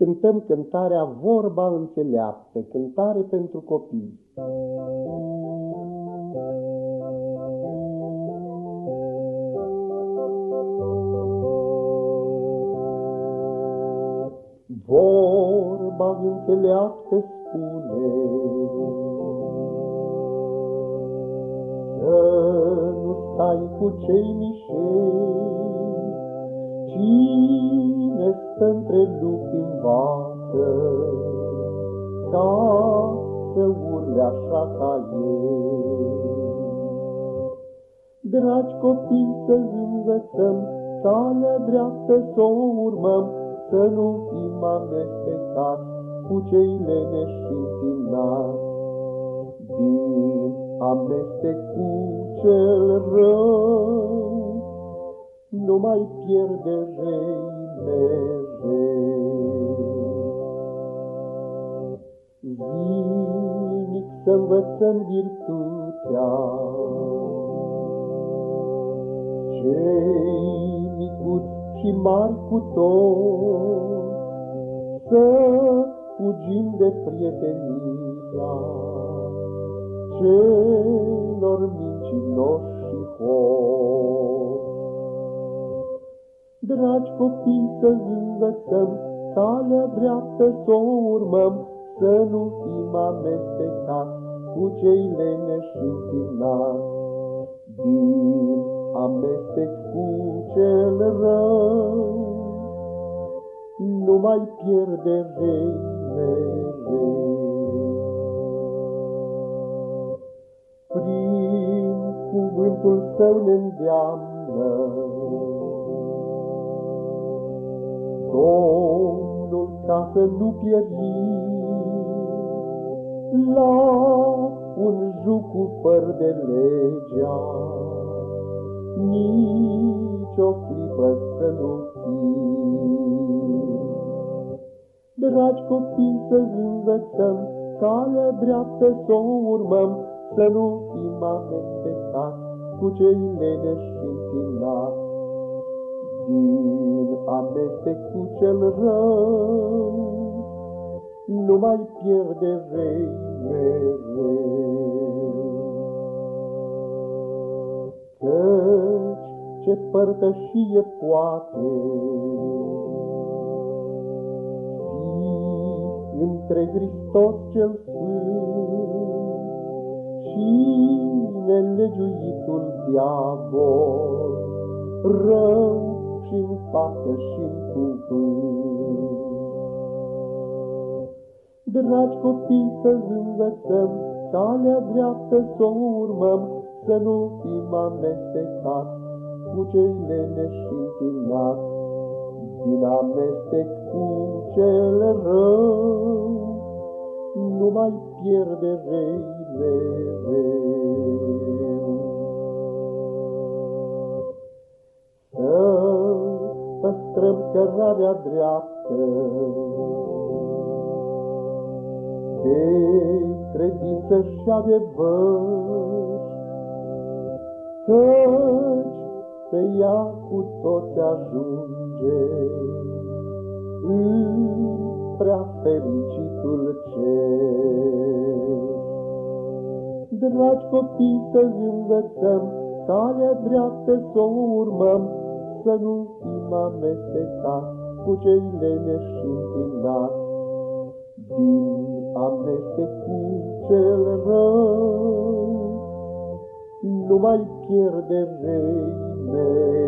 cântăm cântarea Vorba înțeleaptă, cântare pentru copii. Vorba înțeleaptă spune Să nu stai cu cei mișei, Cine stă între lupi învață, Ca să urle așa ca ei. Dragi copii, să învățăm, Calea dreaptă să o urmăm, Să nu fim amestecați Cu cei leneși și întinați. Din amestec cu cel rău, nu mai pierde rei mereu. Zilnic să învățăm virtutea, cei micuți și mari cu tot, să fugim de prietenia celor mincinoși și hoți. Dragi copii, să învățăm calea dreaptă să o urmăm, să nu fim amestecați cu cei leneși și întinați. Din amestec cu cel rău, nu mai pierde rei mereu. Prin cuvântul său ne îndeamnă, Domnul ca să nu pierim la un jucu fără de legea, nici o clipă să nu fim. Dragi copii, să învățăm calea dreaptă să o urmăm, să nu fim amestecați cu cei leneși și întinați din amestec cu cel rău, nu mai pierde vei mereu. Căci ce părtășie poate fi între Hristos cel Sfânt și nelegiuitul diavol, rău și în faptă și în cuvânt. Dragi copii, să învățăm calea dreaptă să o urmăm, să nu fim amestecați cu cei leneși și întinați. Din amestec cu cel rău, nu mai pierde rei mereu. Cărarea dreaptă. De credință și adevăr, Căci pe ea cu toți ajunge În prea fericitul cer. Dragi copii, să învățăm calea dreaptă să o urmăm, să nu fim amestecați cu cei leneși și întinați. Din amestec cu cel rău, nu mai pierde rei mei.